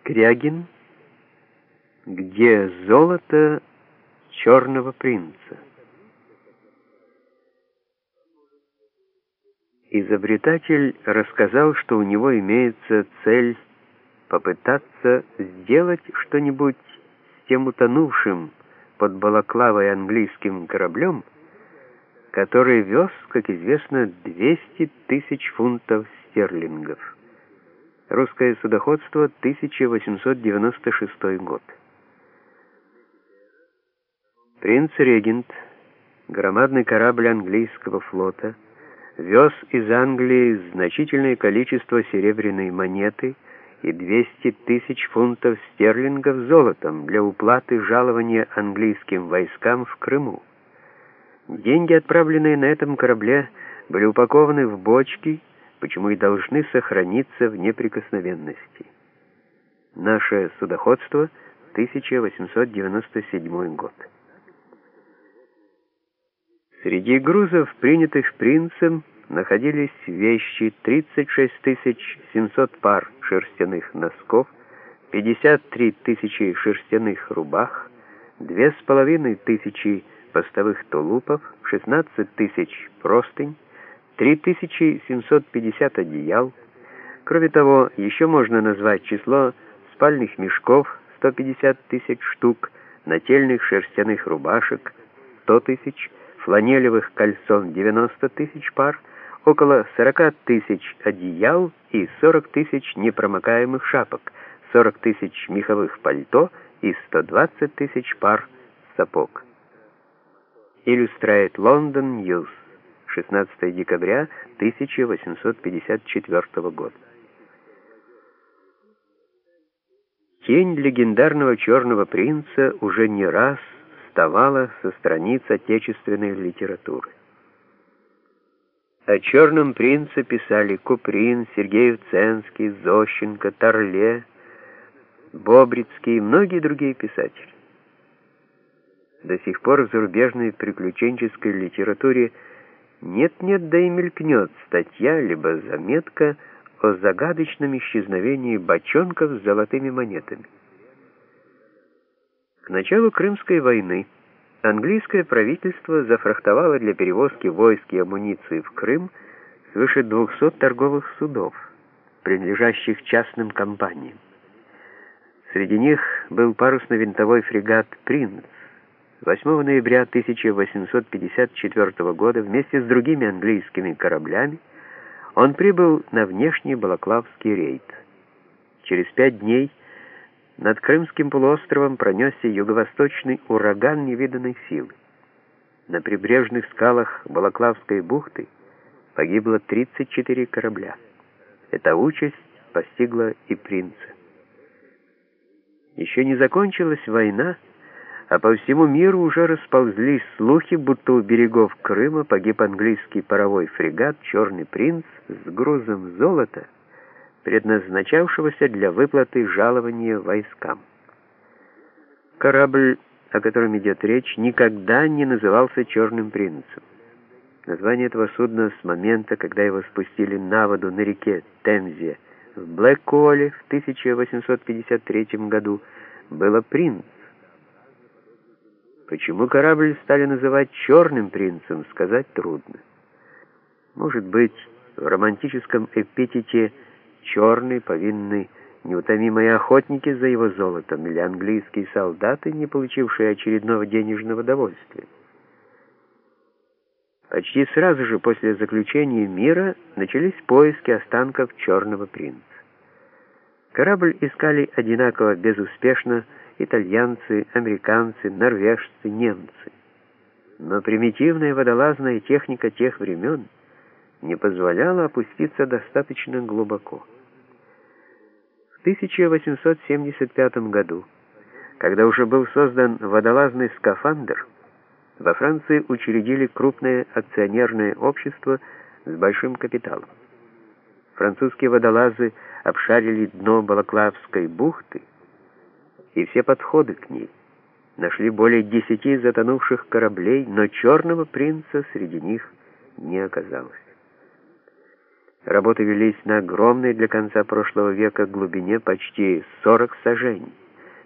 Скрягин, где золото черного принца. Изобретатель рассказал, что у него имеется цель попытаться сделать что-нибудь с тем утонувшим под балаклавой английским кораблем, который вез, как известно, 200 тысяч фунтов стерлингов. Русское судоходство, 1896 год. Принц-регент, громадный корабль английского флота, вез из Англии значительное количество серебряной монеты и 200 тысяч фунтов стерлингов золотом для уплаты жалования английским войскам в Крыму. Деньги, отправленные на этом корабле, были упакованы в бочки, почему и должны сохраниться в неприкосновенности. Наше судоходство, 1897 год. Среди грузов, принятых принцем, находились вещи 36 700 пар шерстяных носков, 53 тысячи шерстяных рубах, 2500 постовых тулупов, 16 тысяч простынь, 3750 одеял. Кроме того, еще можно назвать число спальных мешков 150 тысяч штук, нательных шерстяных рубашек 100 тысяч, фланелевых кальсон 90 тысяч пар, около 40 тысяч одеял и 40 тысяч непромокаемых шапок, 40 тысяч меховых пальто и 120 тысяч пар сапог. Illustrated London News. 16 декабря 1854 года. Тень легендарного черного принца уже не раз вставала со страниц отечественной литературы. О черном принце писали Куприн, Сергеев-Ценский, Зощенко, Тарле, Бобрицкий и многие другие писатели. До сих пор в зарубежной приключенческой литературе нет-нет, да и мелькнет статья, либо заметка о загадочном исчезновении бочонков с золотыми монетами. К началу Крымской войны английское правительство зафрахтовало для перевозки войск и амуниции в Крым свыше 200 торговых судов, принадлежащих частным компаниям. Среди них был парусно-винтовой фрегат «Принц», 8 ноября 1854 года вместе с другими английскими кораблями он прибыл на внешний Балаклавский рейд. Через пять дней над Крымским полуостровом пронесся юго-восточный ураган невиданной силы. На прибрежных скалах Балаклавской бухты погибло 34 корабля. Эта участь постигла и принца. Еще не закончилась война, а по всему миру уже расползлись слухи, будто у берегов Крыма погиб английский паровой фрегат «Черный принц» с грузом золота, предназначавшегося для выплаты жалования войскам. Корабль, о котором идет речь, никогда не назывался «Черным принцем». Название этого судна с момента, когда его спустили на воду на реке Темзе в Блэкколе в 1853 году, было «Принц». Почему корабль стали называть «черным принцем», сказать трудно. Может быть, в романтическом эпитете «черный» повинны неутомимые охотники за его золотом или английские солдаты, не получившие очередного денежного довольствия. Почти сразу же после заключения мира начались поиски останков «черного принца». Корабль искали одинаково безуспешно, итальянцы, американцы, норвежцы, немцы. Но примитивная водолазная техника тех времен не позволяла опуститься достаточно глубоко. В 1875 году, когда уже был создан водолазный скафандр, во Франции учредили крупное акционерное общество с большим капиталом. Французские водолазы обшарили дно Балаклавской бухты, и все подходы к ней. Нашли более десяти затонувших кораблей, но черного принца среди них не оказалось. Работы велись на огромной для конца прошлого века глубине почти 40 сажений.